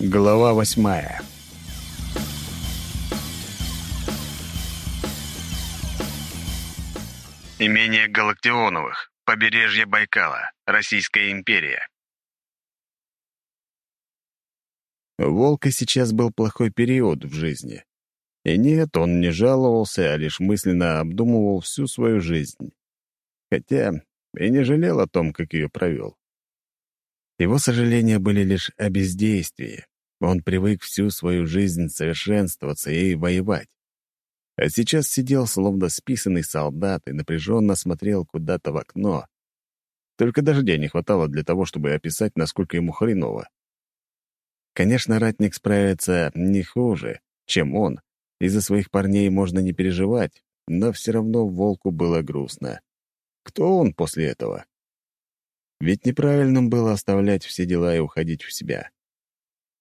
Глава восьмая. Имение Галактионовых. Побережье Байкала. Российская империя. У Волка сейчас был плохой период в жизни. И нет, он не жаловался, а лишь мысленно обдумывал всю свою жизнь. Хотя и не жалел о том, как ее провел. Его сожаления были лишь о бездействии. Он привык всю свою жизнь совершенствоваться и воевать. А сейчас сидел, словно списанный солдат, и напряженно смотрел куда-то в окно. Только дождя не хватало для того, чтобы описать, насколько ему хреново. Конечно, ратник справится не хуже, чем он. Из-за своих парней можно не переживать, но все равно волку было грустно. Кто он после этого? Ведь неправильным было оставлять все дела и уходить в себя.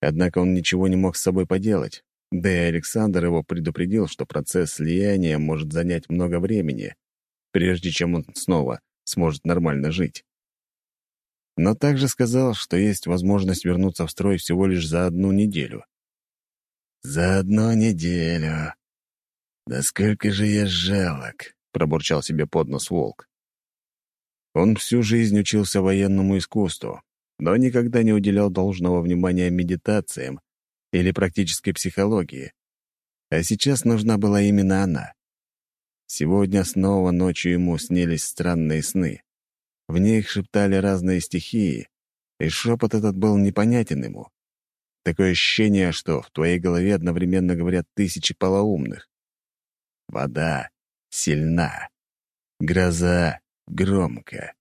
Однако он ничего не мог с собой поделать, да и Александр его предупредил, что процесс слияния может занять много времени, прежде чем он снова сможет нормально жить. Но также сказал, что есть возможность вернуться в строй всего лишь за одну неделю. «За одну неделю. Да сколько же я жалок!» — пробурчал себе под нос волк. Он всю жизнь учился военному искусству, но никогда не уделял должного внимания медитациям или практической психологии. А сейчас нужна была именно она. Сегодня снова ночью ему снились странные сны. В них шептали разные стихии, и шепот этот был непонятен ему. Такое ощущение, что в твоей голове одновременно говорят тысячи полоумных. Вода сильна, гроза громко,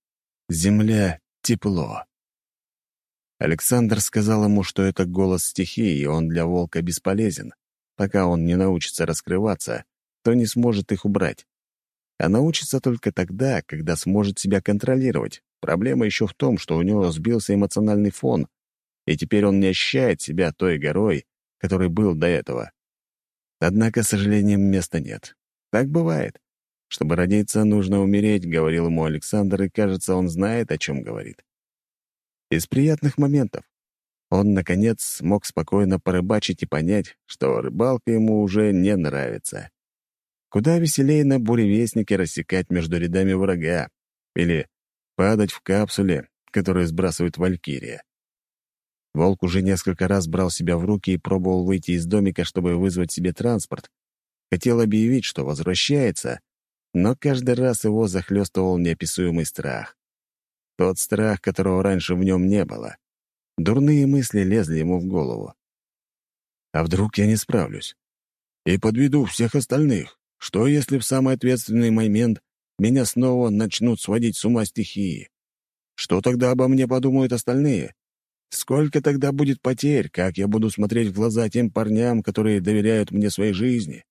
земля тепло. Александр сказал ему, что это голос стихии, и он для волка бесполезен. Пока он не научится раскрываться, то не сможет их убрать. А научится только тогда, когда сможет себя контролировать. Проблема еще в том, что у него сбился эмоциональный фон, и теперь он не ощущает себя той горой, который был до этого. Однако, с сожалением, места нет. Так бывает. Чтобы родиться, нужно умереть, — говорил ему Александр, и, кажется, он знает, о чем говорит. Из приятных моментов. Он, наконец, смог спокойно порыбачить и понять, что рыбалка ему уже не нравится. Куда веселее на буревестнике рассекать между рядами врага или падать в капсуле, которую сбрасывает Валькирия. Волк уже несколько раз брал себя в руки и пробовал выйти из домика, чтобы вызвать себе транспорт. Хотел объявить, что возвращается, но каждый раз его захлестывал неописуемый страх. Тот страх, которого раньше в нем не было. Дурные мысли лезли ему в голову. А вдруг я не справлюсь? И подведу всех остальных. Что, если в самый ответственный момент меня снова начнут сводить с ума стихии? Что тогда обо мне подумают остальные? Сколько тогда будет потерь? Как я буду смотреть в глаза тем парням, которые доверяют мне своей жизни?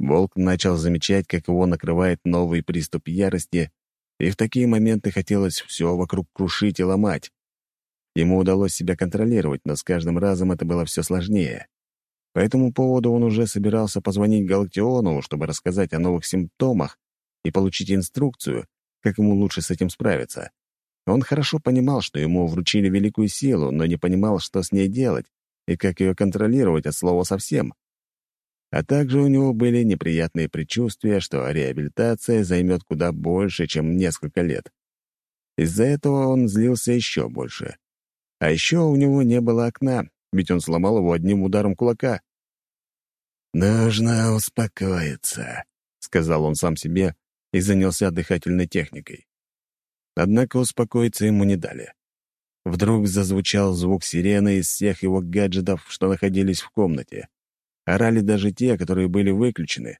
Волк начал замечать, как его накрывает новый приступ ярости, и в такие моменты хотелось все вокруг крушить и ломать. Ему удалось себя контролировать, но с каждым разом это было все сложнее. По этому поводу он уже собирался позвонить Галактиону, чтобы рассказать о новых симптомах и получить инструкцию, как ему лучше с этим справиться. Он хорошо понимал, что ему вручили великую силу, но не понимал, что с ней делать и как ее контролировать от слова совсем. А также у него были неприятные предчувствия, что реабилитация займет куда больше, чем несколько лет. Из-за этого он злился еще больше. А еще у него не было окна, ведь он сломал его одним ударом кулака. «Нужно успокоиться», — сказал он сам себе и занялся дыхательной техникой. Однако успокоиться ему не дали. Вдруг зазвучал звук сирены из всех его гаджетов, что находились в комнате. Орали даже те, которые были выключены.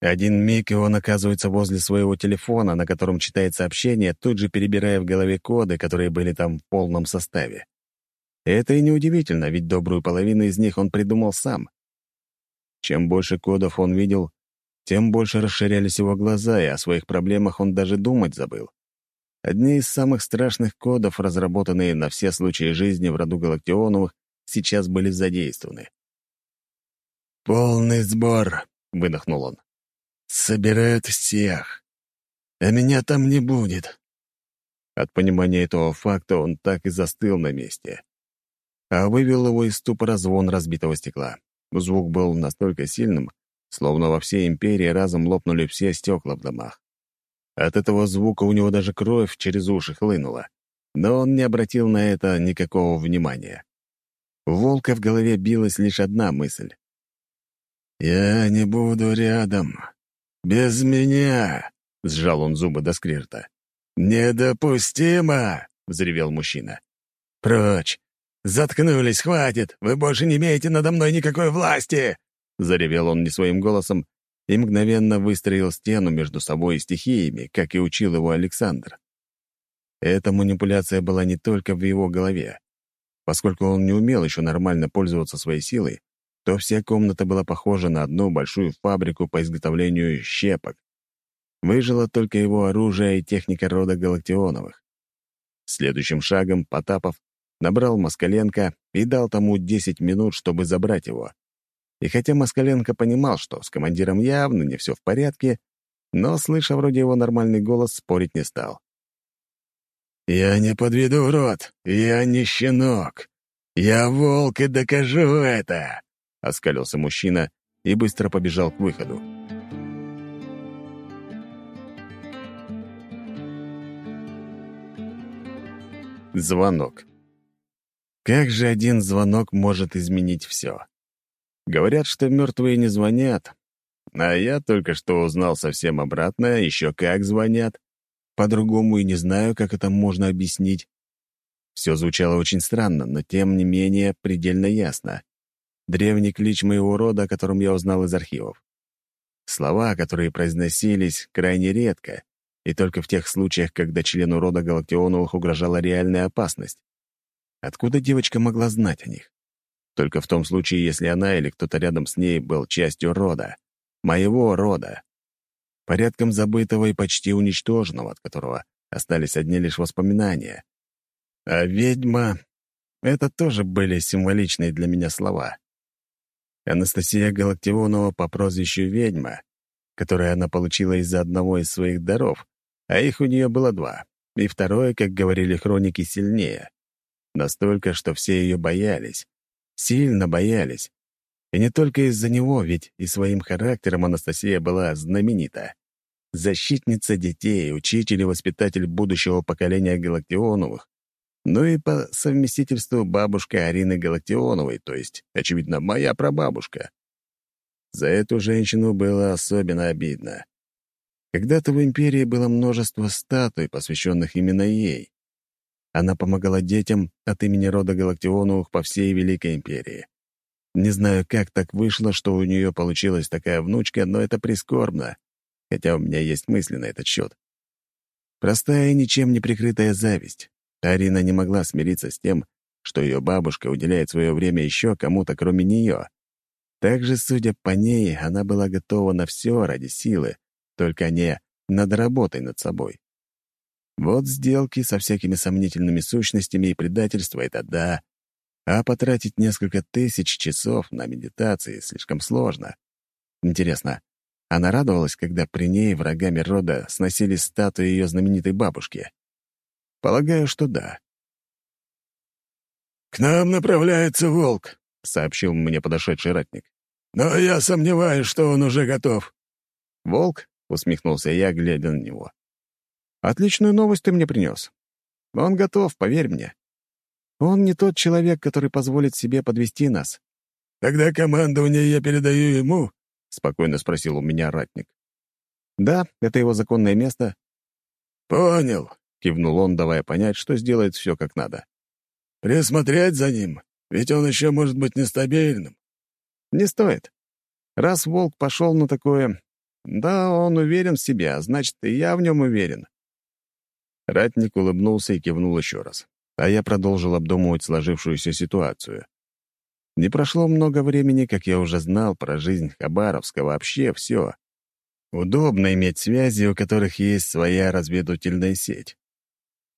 Один миг, и он оказывается возле своего телефона, на котором читает сообщения, тут же перебирая в голове коды, которые были там в полном составе. Это и неудивительно, ведь добрую половину из них он придумал сам. Чем больше кодов он видел, тем больше расширялись его глаза, и о своих проблемах он даже думать забыл. Одни из самых страшных кодов, разработанные на все случаи жизни в роду Галактионовых, сейчас были задействованы. «Полный сбор», — выдохнул он. «Собирают всех. А меня там не будет». От понимания этого факта он так и застыл на месте. а вывел его из ступора звон разбитого стекла. Звук был настолько сильным, словно во всей империи разом лопнули все стекла в домах. От этого звука у него даже кровь через уши хлынула, но он не обратил на это никакого внимания. У волка в голове билась лишь одна мысль. «Я не буду рядом. Без меня!» — сжал он зубы до скрирта. «Недопустимо!» — взревел мужчина. «Прочь! Заткнулись, хватит! Вы больше не имеете надо мной никакой власти!» Заревел он не своим голосом и мгновенно выстроил стену между собой и стихиями, как и учил его Александр. Эта манипуляция была не только в его голове. Поскольку он не умел еще нормально пользоваться своей силой, то вся комната была похожа на одну большую фабрику по изготовлению щепок. Выжило только его оружие и техника рода Галактионовых. Следующим шагом Потапов набрал Москаленко и дал тому 10 минут, чтобы забрать его. И хотя Москаленко понимал, что с командиром явно не все в порядке, но, слыша вроде его нормальный голос, спорить не стал. «Я не подведу рот, я не щенок. Я волк и докажу это!» — оскалился мужчина и быстро побежал к выходу. Звонок. Как же один звонок может изменить все? Говорят, что мертвые не звонят, а я только что узнал совсем обратно, еще как звонят. По-другому и не знаю, как это можно объяснить. Все звучало очень странно, но тем не менее предельно ясно. Древний клич моего рода, о котором я узнал из архивов. Слова, которые произносились крайне редко, и только в тех случаях, когда члену рода Галактионовых угрожала реальная опасность. Откуда девочка могла знать о них? Только в том случае, если она или кто-то рядом с ней был частью рода. Моего рода. Порядком забытого и почти уничтоженного, от которого остались одни лишь воспоминания. А ведьма — это тоже были символичные для меня слова. Анастасия Галактионова по прозвищу «Ведьма», которое она получила из-за одного из своих даров, а их у нее было два, и второе, как говорили хроники, сильнее. Настолько, что все ее боялись. Сильно боялись. И не только из-за него, ведь и своим характером Анастасия была знаменита. Защитница детей, учитель и воспитатель будущего поколения Галактионовых, ну и по совместительству бабушка Арины Галактионовой, то есть, очевидно, моя прабабушка. За эту женщину было особенно обидно. Когда-то в империи было множество статуй, посвященных именно ей. Она помогала детям от имени рода Галактионовых по всей Великой империи. Не знаю, как так вышло, что у нее получилась такая внучка, но это прискорбно, хотя у меня есть мысли на этот счет. Простая и ничем не прикрытая зависть. Арина не могла смириться с тем, что ее бабушка уделяет свое время еще кому-то, кроме нее. Также, судя по ней, она была готова на все ради силы, только не над работой над собой. Вот сделки со всякими сомнительными сущностями и предательство — это да, а потратить несколько тысяч часов на медитации слишком сложно. Интересно, она радовалась, когда при ней врагами рода сносили статуи ее знаменитой бабушки? Полагаю, что да. «К нам направляется волк», — сообщил мне подошедший ратник. «Но я сомневаюсь, что он уже готов». «Волк?» усмехнулся я, глядя на него. «Отличную новость ты мне принес. Он готов, поверь мне. Он не тот человек, который позволит себе подвести нас». «Тогда командование я передаю ему?» — спокойно спросил у меня ратник. «Да, это его законное место». «Понял», — кивнул он, давая понять, что сделает все как надо. «Присмотреть за ним, ведь он еще может быть нестабильным». «Не стоит. Раз волк пошел на такое, да, он уверен в себе, а значит, и я в нем уверен. Ратник улыбнулся и кивнул еще раз, а я продолжил обдумывать сложившуюся ситуацию. Не прошло много времени, как я уже знал про жизнь Хабаровска, вообще все. Удобно иметь связи, у которых есть своя разведывательная сеть.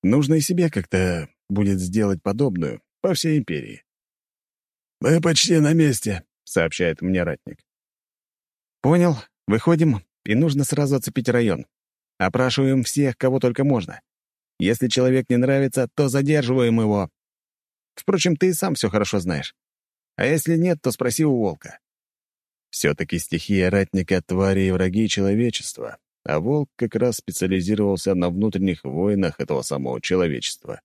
Нужно и себе как-то будет сделать подобную по всей империи. «Мы почти на месте», — сообщает мне ратник. «Понял. Выходим, и нужно сразу оцепить район. Опрашиваем всех, кого только можно. Если человек не нравится, то задерживаем его. Впрочем, ты и сам все хорошо знаешь. А если нет, то спроси у волка. Все-таки стихия ратника — твари и враги человечества, а волк как раз специализировался на внутренних войнах этого самого человечества.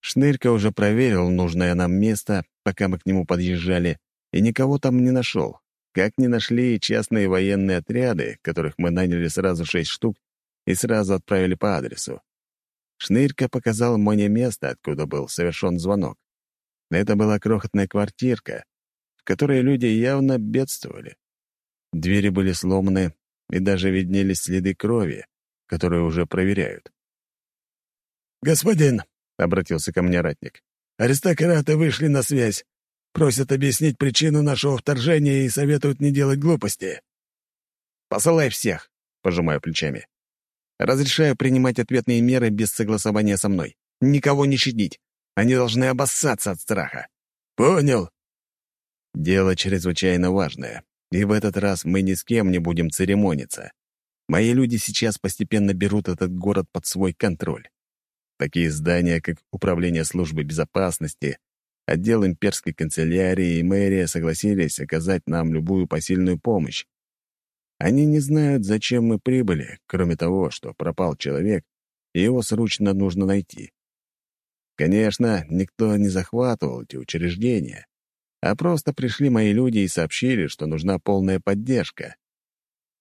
Шнырька уже проверил нужное нам место, пока мы к нему подъезжали, и никого там не нашел. Как не нашли и частные военные отряды, которых мы наняли сразу шесть штук и сразу отправили по адресу. Шнырька показал мне место, откуда был совершен звонок. Это была крохотная квартирка, в которой люди явно бедствовали. Двери были сломаны, и даже виднелись следы крови, которые уже проверяют. «Господин», — обратился ко мне ратник, — «аристократы вышли на связь. Просят объяснить причину нашего вторжения и советуют не делать глупости». «Посылай всех», — пожимаю плечами. «Разрешаю принимать ответные меры без согласования со мной. Никого не щадить. Они должны обоссаться от страха». «Понял». Дело чрезвычайно важное. И в этот раз мы ни с кем не будем церемониться. Мои люди сейчас постепенно берут этот город под свой контроль. Такие здания, как Управление службы безопасности, отдел имперской канцелярии и мэрия согласились оказать нам любую посильную помощь. Они не знают, зачем мы прибыли, кроме того, что пропал человек, и его срочно нужно найти. Конечно, никто не захватывал эти учреждения а просто пришли мои люди и сообщили, что нужна полная поддержка.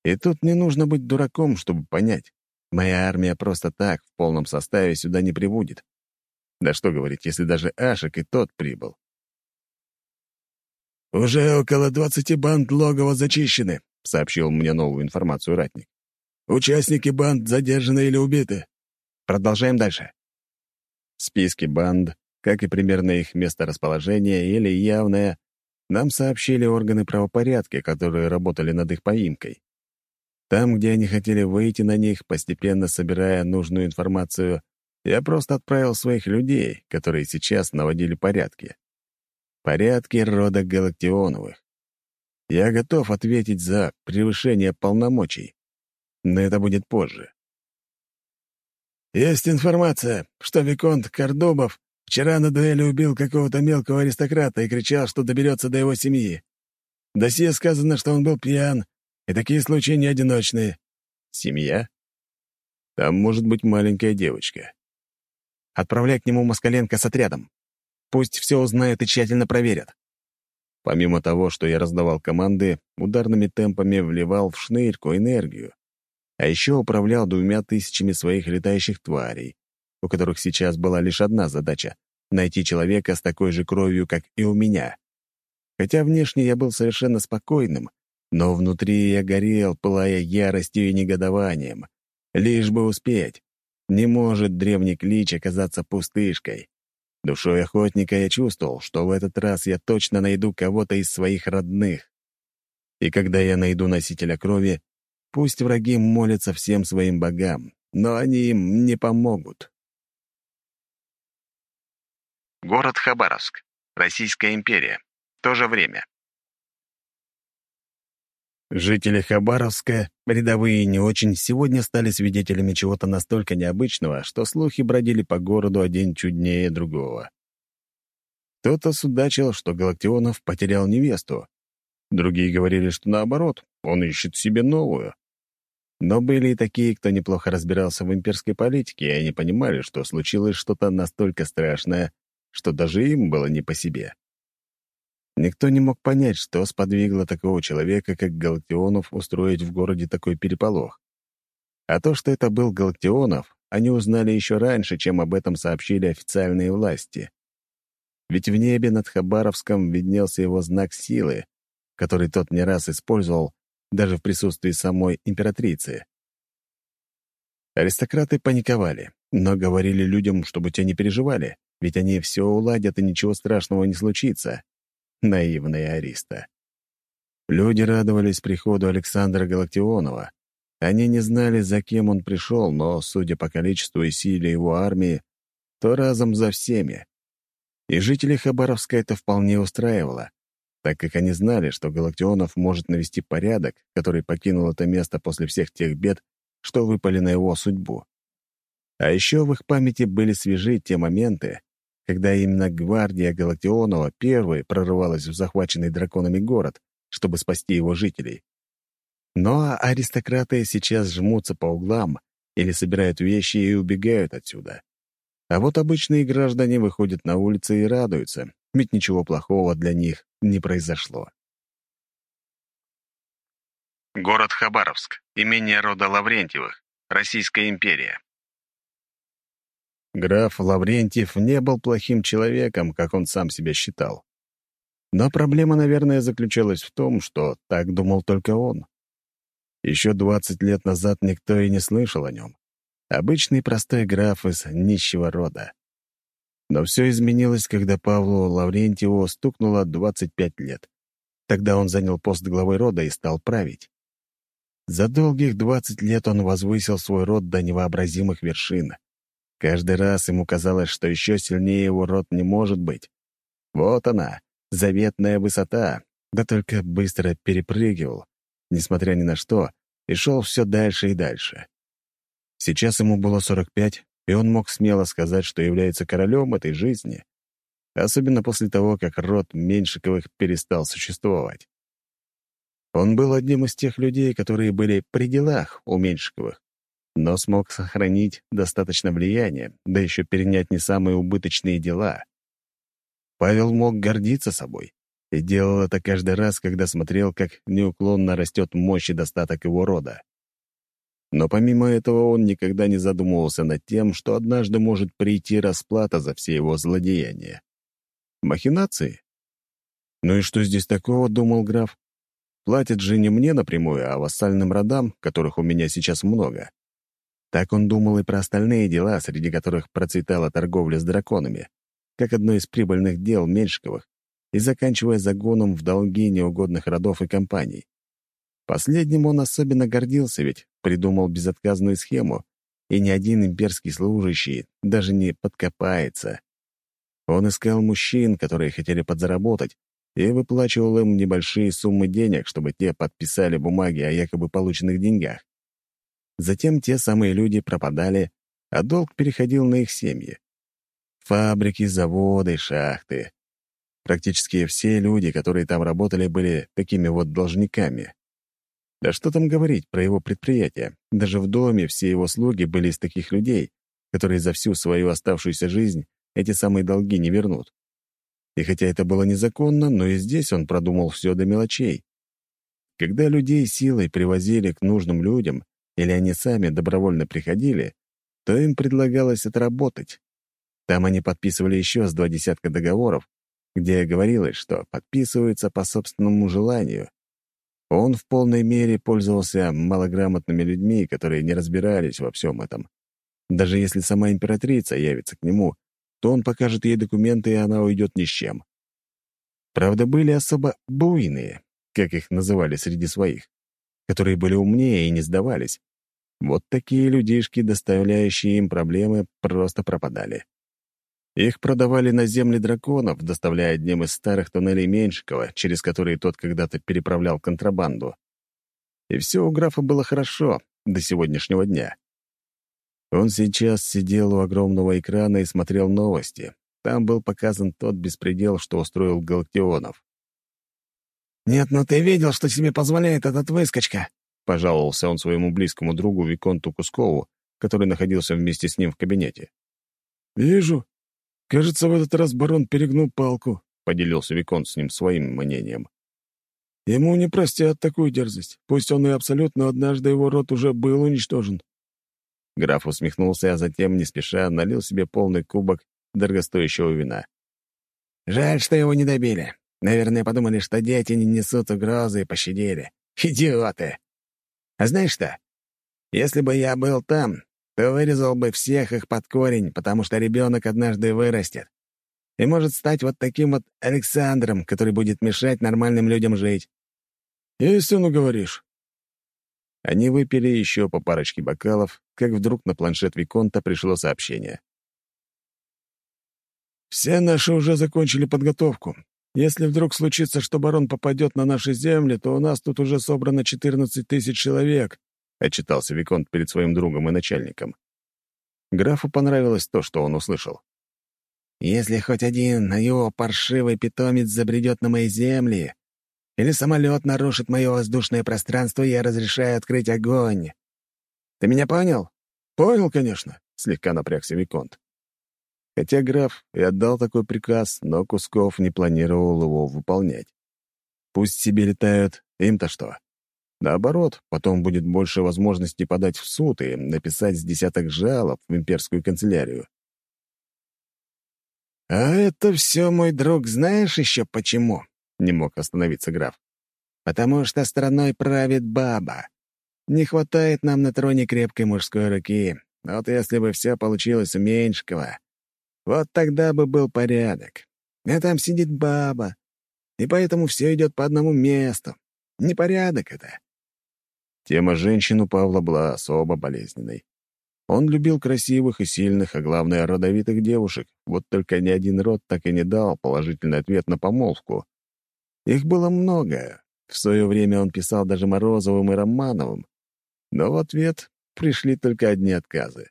И тут не нужно быть дураком, чтобы понять. Моя армия просто так, в полном составе, сюда не прибудет. Да что говорить, если даже Ашек и тот прибыл. «Уже около двадцати банд логово зачищены», — сообщил мне новую информацию ратник. «Участники банд задержаны или убиты». Продолжаем дальше. Списки банд, как и примерно их месторасположение или явное, нам сообщили органы правопорядка, которые работали над их поимкой. Там, где они хотели выйти на них, постепенно собирая нужную информацию, я просто отправил своих людей, которые сейчас наводили порядки. Порядки рода Галактионовых. Я готов ответить за превышение полномочий, но это будет позже. «Есть информация, что Виконт Кордобов Вчера на дуэли убил какого-то мелкого аристократа и кричал, что доберется до его семьи. В досье сказано, что он был пьян, и такие случаи не одиночные. Семья? Там может быть маленькая девочка. Отправляй к нему Москаленко с отрядом. Пусть все узнают и тщательно проверят. Помимо того, что я раздавал команды, ударными темпами вливал в шнырьку энергию, а еще управлял двумя тысячами своих летающих тварей, у которых сейчас была лишь одна задача — найти человека с такой же кровью, как и у меня. Хотя внешне я был совершенно спокойным, но внутри я горел, пылая яростью и негодованием. Лишь бы успеть. Не может древний клич оказаться пустышкой. Душой охотника я чувствовал, что в этот раз я точно найду кого-то из своих родных. И когда я найду носителя крови, пусть враги молятся всем своим богам, но они им не помогут. Город Хабаровск. Российская империя. То же время. Жители Хабаровска, рядовые и не очень, сегодня стали свидетелями чего-то настолько необычного, что слухи бродили по городу один чуднее другого. Кто-то судачил, что Галактионов потерял невесту. Другие говорили, что наоборот, он ищет себе новую. Но были и такие, кто неплохо разбирался в имперской политике, и они понимали, что случилось что-то настолько страшное, что даже им было не по себе. Никто не мог понять, что сподвигло такого человека, как Галактионов, устроить в городе такой переполох. А то, что это был Галактионов, они узнали еще раньше, чем об этом сообщили официальные власти. Ведь в небе над Хабаровском виднелся его знак силы, который тот не раз использовал даже в присутствии самой императрицы. Аристократы паниковали, но говорили людям, чтобы те не переживали ведь они все уладят, и ничего страшного не случится. Наивные ариста. Люди радовались приходу Александра Галактионова. Они не знали, за кем он пришел, но, судя по количеству и силе его армии, то разом за всеми. И жителей Хабаровска это вполне устраивало, так как они знали, что Галактионов может навести порядок, который покинул это место после всех тех бед, что выпали на его судьбу. А еще в их памяти были свежи те моменты, когда именно гвардия Галактионова первой прорывалась в захваченный драконами город, чтобы спасти его жителей. Но аристократы сейчас жмутся по углам или собирают вещи и убегают отсюда. А вот обычные граждане выходят на улицы и радуются, ведь ничего плохого для них не произошло. Город Хабаровск, имение рода Лаврентьевых, Российская империя. Граф Лаврентьев не был плохим человеком, как он сам себя считал. Но проблема, наверное, заключалась в том, что так думал только он. Еще 20 лет назад никто и не слышал о нем. Обычный простой граф из нищего рода. Но все изменилось, когда Павлу Лаврентьеву стукнуло 25 лет. Тогда он занял пост главы рода и стал править. За долгих 20 лет он возвысил свой род до невообразимых вершин. Каждый раз ему казалось, что еще сильнее его род не может быть. Вот она, заветная высота, да только быстро перепрыгивал, несмотря ни на что, и шел все дальше и дальше. Сейчас ему было 45, и он мог смело сказать, что является королем этой жизни, особенно после того, как род Меньшиковых перестал существовать. Он был одним из тех людей, которые были при делах у Меньшиковых, но смог сохранить достаточно влияния, да еще перенять не самые убыточные дела. Павел мог гордиться собой и делал это каждый раз, когда смотрел, как неуклонно растет мощь и достаток его рода. Но помимо этого он никогда не задумывался над тем, что однажды может прийти расплата за все его злодеяния. Махинации? Ну и что здесь такого, думал граф? Платят же не мне напрямую, а вассальным родам, которых у меня сейчас много. Так он думал и про остальные дела, среди которых процветала торговля с драконами, как одно из прибыльных дел Меньшиковых, и заканчивая загоном в долги неугодных родов и компаний. Последним он особенно гордился, ведь придумал безотказную схему, и ни один имперский служащий даже не подкопается. Он искал мужчин, которые хотели подзаработать, и выплачивал им небольшие суммы денег, чтобы те подписали бумаги о якобы полученных деньгах. Затем те самые люди пропадали, а долг переходил на их семьи. Фабрики, заводы, шахты. Практически все люди, которые там работали, были такими вот должниками. Да что там говорить про его предприятие? Даже в доме все его слуги были из таких людей, которые за всю свою оставшуюся жизнь эти самые долги не вернут. И хотя это было незаконно, но и здесь он продумал все до мелочей. Когда людей силой привозили к нужным людям, или они сами добровольно приходили, то им предлагалось отработать. Там они подписывали еще с два десятка договоров, где говорилось, что подписываются по собственному желанию. Он в полной мере пользовался малограмотными людьми, которые не разбирались во всем этом. Даже если сама императрица явится к нему, то он покажет ей документы, и она уйдет ни с чем. Правда, были особо буйные, как их называли среди своих, которые были умнее и не сдавались. Вот такие людишки, доставляющие им проблемы, просто пропадали. Их продавали на земли драконов, доставляя одним из старых туннелей Меньшикова, через которые тот когда-то переправлял контрабанду. И все у графа было хорошо до сегодняшнего дня. Он сейчас сидел у огромного экрана и смотрел новости. Там был показан тот беспредел, что устроил Галактионов. «Нет, ну ты видел, что себе позволяет этот выскочка?» — пожаловался он своему близкому другу Виконту Кускову, который находился вместе с ним в кабинете. «Вижу. Кажется, в этот раз барон перегнул палку», — поделился Виконт с ним своим мнением. «Ему не простят такую дерзость. Пусть он и абсолютно однажды его род уже был уничтожен. Граф усмехнулся, а затем, не спеша, налил себе полный кубок дорогостоящего вина. «Жаль, что его не добили. Наверное, подумали, что дети не несут угрозы и пощадили. Идиоты! А знаешь что? Если бы я был там, то вырезал бы всех их под корень, потому что ребенок однажды вырастет и может стать вот таким вот Александром, который будет мешать нормальным людям жить». «Истину говоришь», они выпили еще по парочке бокалов, как вдруг на планшет Виконта пришло сообщение. «Все наши уже закончили подготовку. Если вдруг случится, что барон попадет на наши земли, то у нас тут уже собрано 14 тысяч человек», — отчитался Виконт перед своим другом и начальником. Графу понравилось то, что он услышал. Если хоть один его паршивый питомец забредет на мои земли, или самолет нарушит мое воздушное пространство, я разрешаю открыть огонь. Ты меня понял? Понял, конечно, слегка напрягся Виконт. Хотя граф и отдал такой приказ, но Кусков не планировал его выполнять. Пусть себе летают, им-то что? Наоборот, потом будет больше возможностей подать в суд и написать с десяток жалоб в имперскую канцелярию. «А это все, мой друг, знаешь еще почему?» — не мог остановиться граф. «Потому что страной правит баба. Не хватает нам на троне крепкой мужской руки. Вот если бы все получилось у Меньшикова, вот тогда бы был порядок. А там сидит баба, и поэтому все идет по одному месту. Непорядок это. Тема женщин у Павла была особо болезненной. Он любил красивых и сильных, а главное, родовитых девушек, вот только ни один род так и не дал положительный ответ на помолвку. Их было много. В свое время он писал даже Морозовым и Романовым. Но в ответ пришли только одни отказы.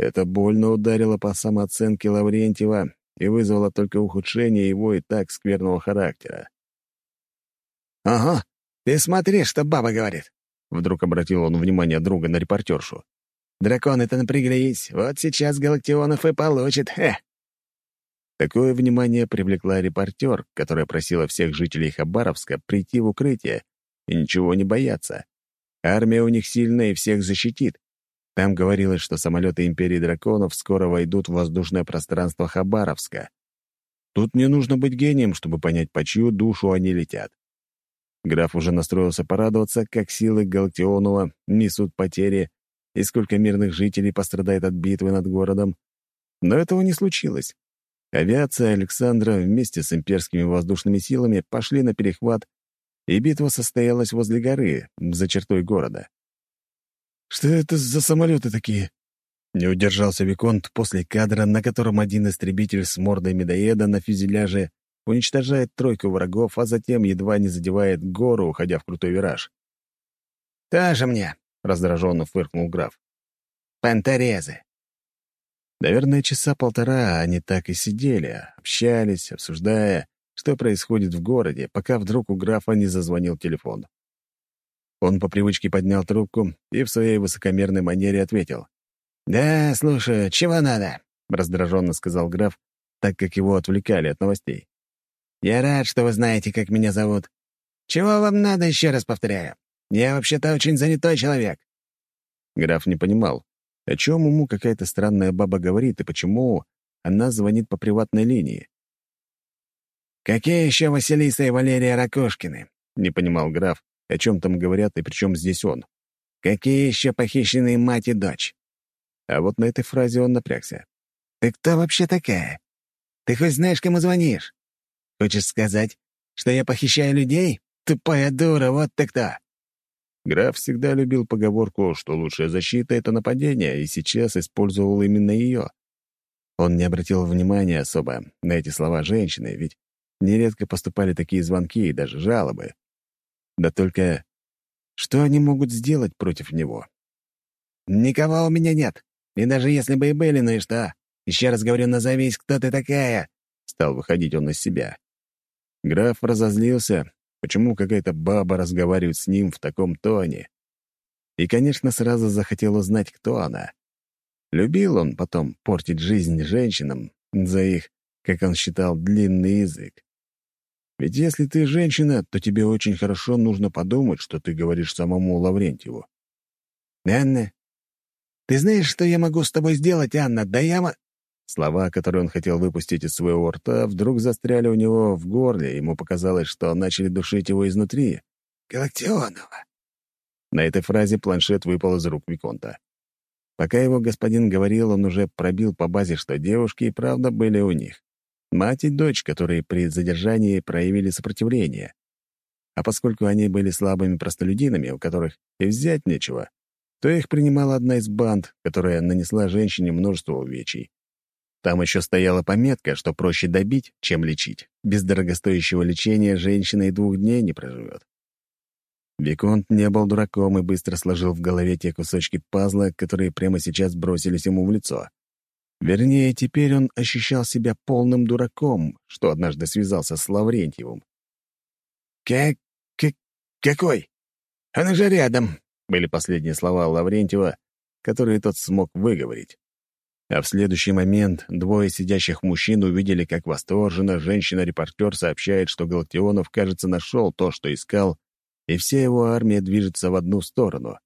Это больно ударило по самооценке Лаврентьева и вызвало только ухудшение его и так скверного характера. «Ага, ты смотри, что баба говорит. Вдруг обратил он внимание друга на репортершу. «Драконы-то напряглись. Вот сейчас Галактионов и получит. Хе!» Такое внимание привлекла репортер, которая просила всех жителей Хабаровска прийти в укрытие и ничего не бояться. Армия у них сильная и всех защитит. Там говорилось, что самолеты Империи Драконов скоро войдут в воздушное пространство Хабаровска. Тут не нужно быть гением, чтобы понять, по чью душу они летят. Граф уже настроился порадоваться, как силы Галактионова несут потери и сколько мирных жителей пострадает от битвы над городом. Но этого не случилось. Авиация Александра вместе с имперскими воздушными силами пошли на перехват, и битва состоялась возле горы, за чертой города. «Что это за самолеты такие?» Не удержался Виконт после кадра, на котором один истребитель с мордой медоеда на фюзеляже уничтожает тройку врагов, а затем едва не задевает гору, уходя в крутой вираж. «Тоже мне», — раздраженно фыркнул граф. «Панторезы». Наверное, часа полтора они так и сидели, общались, обсуждая, что происходит в городе, пока вдруг у графа не зазвонил телефон. Он по привычке поднял трубку и в своей высокомерной манере ответил. «Да, слушаю, чего надо?» — раздраженно сказал граф, так как его отвлекали от новостей. «Я рад, что вы знаете, как меня зовут. Чего вам надо, еще раз повторяю? Я вообще-то очень занятой человек». Граф не понимал, о чем ему какая-то странная баба говорит и почему она звонит по приватной линии. «Какие еще Василиса и Валерия Ракошкины?» — не понимал граф, о чем там говорят и при чем здесь он. «Какие еще похищенные мать и дочь?» А вот на этой фразе он напрягся. «Ты кто вообще такая? Ты хоть знаешь, кому звонишь? Хочешь сказать, что я похищаю людей? Тупая дура, вот ты кто!» Граф всегда любил поговорку, что лучшая защита — это нападение, и сейчас использовал именно ее. Он не обратил внимания особо на эти слова женщины, ведь нередко поступали такие звонки и даже жалобы. Да только что они могут сделать против него? «Никого у меня нет. И даже если бы и были, ну и что? Еще раз говорю, назовись, кто ты такая!» Стал выходить он из себя. Граф разозлился, почему какая-то баба разговаривает с ним в таком тоне. И, конечно, сразу захотел узнать, кто она. Любил он потом портить жизнь женщинам за их, как он считал, длинный язык. Ведь если ты женщина, то тебе очень хорошо нужно подумать, что ты говоришь самому Лаврентьеву. «Анна, ты знаешь, что я могу с тобой сделать, Анна? Да я...» Слова, которые он хотел выпустить из своего рта, вдруг застряли у него в горле, ему показалось, что начали душить его изнутри. «Галактионова!» На этой фразе планшет выпал из рук Виконта. Пока его господин говорил, он уже пробил по базе, что девушки и правда были у них. Мать и дочь, которые при задержании проявили сопротивление. А поскольку они были слабыми простолюдинами, у которых и взять нечего, то их принимала одна из банд, которая нанесла женщине множество увечий. Там еще стояла пометка, что проще добить, чем лечить. Без дорогостоящего лечения женщина и двух дней не проживет. Виконт не был дураком и быстро сложил в голове те кусочки пазла, которые прямо сейчас бросились ему в лицо. Вернее, теперь он ощущал себя полным дураком, что однажды связался с Лаврентьевым. «Как... как... какой? Он уже рядом», — были последние слова Лаврентьева, которые тот смог выговорить. А в следующий момент двое сидящих мужчин увидели, как восторженно женщина-репортер сообщает, что Галактионов, кажется, нашел то, что искал, и вся его армия движется в одну сторону.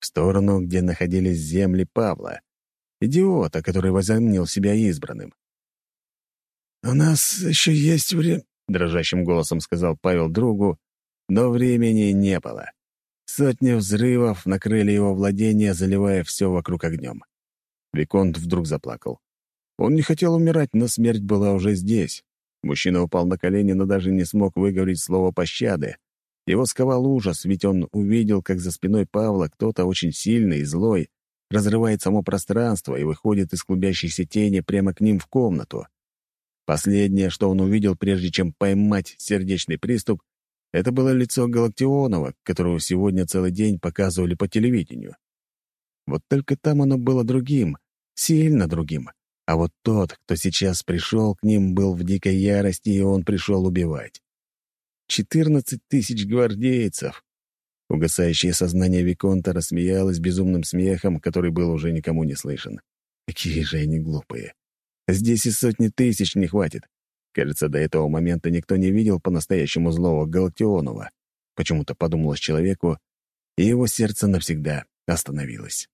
В сторону, где находились земли Павла идиота, который возомнил себя избранным. «У нас еще есть время», — дрожащим голосом сказал Павел другу, но времени не было. Сотни взрывов накрыли его владение, заливая все вокруг огнем. Виконт вдруг заплакал. Он не хотел умирать, но смерть была уже здесь. Мужчина упал на колени, но даже не смог выговорить слово пощады. Его сковал ужас, ведь он увидел, как за спиной Павла кто-то очень сильный и злой разрывает само пространство и выходит из клубящейся тени прямо к ним в комнату. Последнее, что он увидел, прежде чем поймать сердечный приступ, это было лицо Галактионова, которого сегодня целый день показывали по телевидению. Вот только там оно было другим, сильно другим. А вот тот, кто сейчас пришел к ним, был в дикой ярости, и он пришел убивать. Четырнадцать тысяч гвардейцев. Угасающее сознание Виконта рассмеялось безумным смехом, который был уже никому не слышен. Какие же они глупые. Здесь и сотни тысяч не хватит. Кажется, до этого момента никто не видел по-настоящему злого Галактионова. Почему-то подумалось человеку, и его сердце навсегда остановилось.